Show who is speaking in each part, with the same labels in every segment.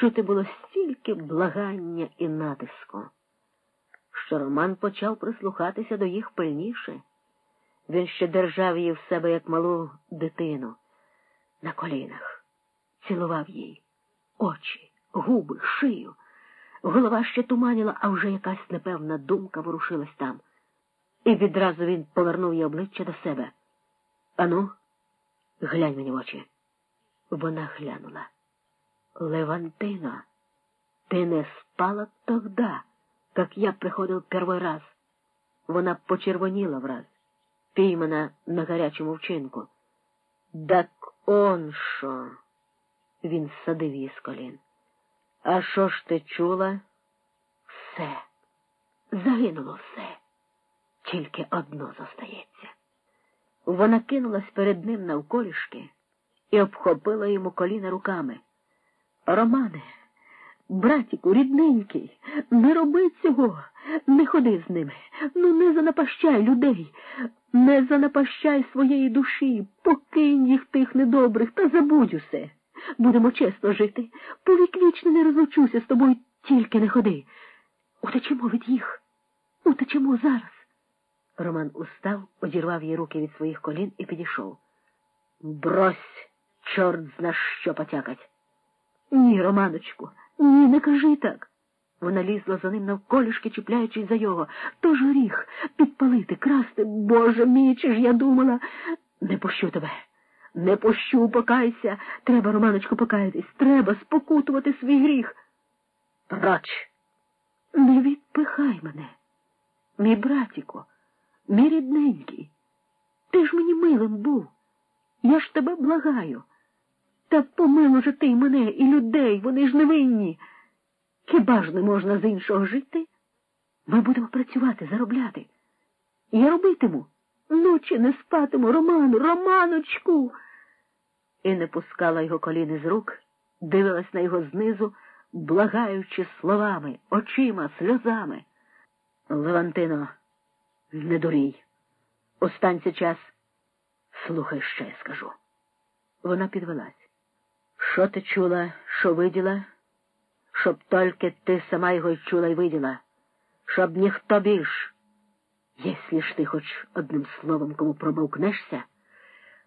Speaker 1: чути було стільки благання і натиску, що Роман почав прислухатися до їх пильніше. Він ще держав її в себе як малу дитину на колінах, цілував їй очі, губи, шию. Голова ще туманіла, а вже якась непевна думка ворушилась там. І відразу він повернув її обличчя до себе. Ану, глянь мені в очі. Вона глянула. Левантина, ти не спала тогда, как я приходив перший раз. Вона почервоніла враз, піймана на гарячому вчинку. Так он що? Він садив її з колін. А що ж ти чула? Все. Загинуло все. Тільки одно зостається. Вона кинулась перед ним навколішки і обхопила йому коліна руками. Романе, братіку, рідненький, не роби цього, не ходи з ними, ну не занапащай людей, не занапащай своєї душі, покинь їх тих недобрих та забудь усе. Будемо чесно жити. Повіквічно не розлучуся з тобою, тільки не ходи. Утечемо від їх. Утечемо зараз. Роман устав, одірвав її руки від своїх колін і підійшов. Брось, чорт зна що потякать. Ні, Романочку, ні, не кажи так. Вона лізла за ним навколішки, чіпляючись за його. То ж гріх підпалити, красти, Боже мій, чи ж я думала. Не пущу тебе. Не пущу, покайся. Треба, Романочку, покаятись. Треба спокутувати свій гріх. Проч. Не відпихай мене, мій братіко, мій рідненький. Ти ж мені милим був. Я ж тебе благаю. Та помилу же ти й мене і людей, вони ж невинні. Хіба ж не можна з іншого жити? Ми будемо працювати, заробляти. Я робитиму. Ночі не спатиму, Роману, Романочку. І не пускала його коліни з рук, дивилась на його знизу, благаючи словами, очима, сльозами. Левантино, не дурій. Останься час. Слухай, що я скажу. Вона підвелась. Що ти чула, що виділа? Щоб тільки ти сама його чула й виділа, щоб ніхто більш. Якщо ж ти хоч одним словом кому промовкнешся,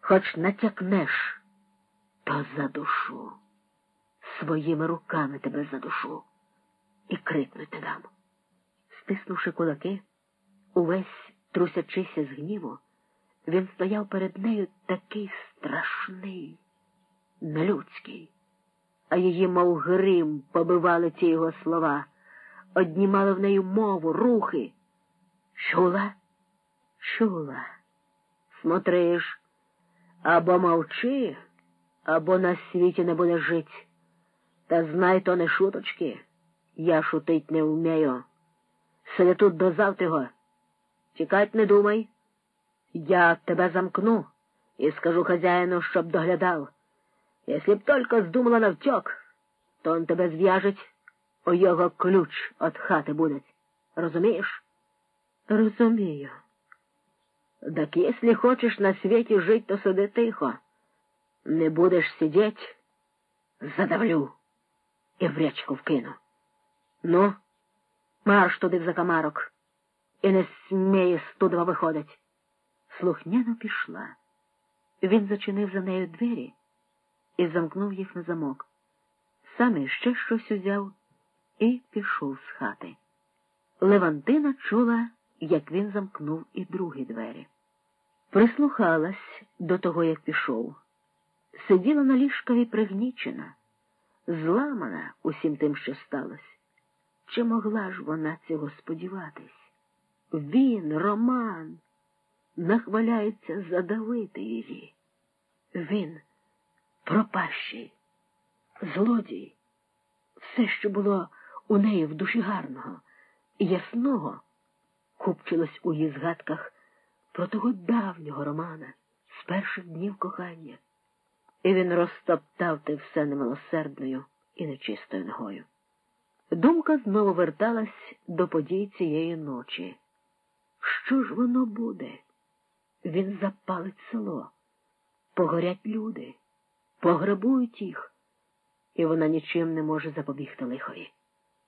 Speaker 1: хоч натякнеш, то за душу, своїми руками тебе за душу і крикнути дам. Стиснувши кулаки, увесь трусячися з гніву, він стояв перед нею такий страшний, нелюдський, а її, мов грим, побивали ці його слова, однімали в неї мову, рухи. Чула? Чула. Смотриш, або мовчи, або на світі не будеш жить. Та знай то не шуточки. Я шутить не вмію. Сиди тут до завтра. Тікать не думай. Я тебе замкну і скажу хазяїну, щоб доглядав. Якщо б тільки здумала навтьок, то он тебе зв'яжить, у його ключ від хати буде. Розумієш? Розумію. Так если хочешь на свете жить, то сиди тихо. Не будеш сидеть, задавлю і в речку вкину. Ну, марш туди в закамарок, і не сміє з тудова виходить. Слухняно пішла. Він зачинив за нею двері і замкнув їх на замок. Сам іще щось узяв і пішов з хати. Левантина чула, як він замкнув і другі двері. Прислухалась до того, як пішов. Сиділа на ліжкові пригнічена, зламана усім тим, що сталося. Чи могла ж вона цього сподіватись? Він, Роман, нахваляється задавити її. Він пропащий, злодій, все, що було у неї в душі гарного і ясного, купчилось у її згадках про того давнього Романа з перших днів кохання, і він розтоптав те все немилосердною і нечистою ногою. Думка знову верталась до подій цієї ночі. Що ж воно буде? Він запалить село, погорять люди, пограбують їх. і вона нічим не може запобігти лихові.